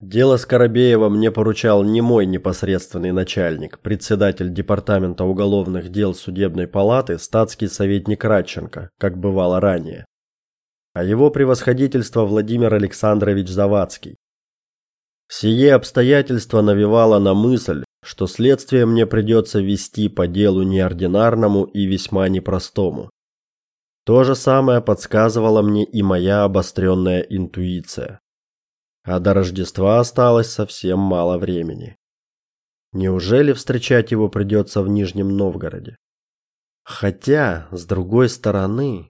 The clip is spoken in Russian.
Дело Скоробеева мне поручал не мой непосредственный начальник, председатель департамента уголовных дел судебной палаты, статский советник Радченко, как бывало ранее, а его превосходительство Владимир Александрович Завадский. Сие обстоятельство навевало на мысль, что следствие мне придется вести по делу неординарному и весьма непростому. То же самое подсказывала мне и моя обостренная интуиция а до Рождества осталось совсем мало времени. Неужели встречать его придется в Нижнем Новгороде? Хотя, с другой стороны,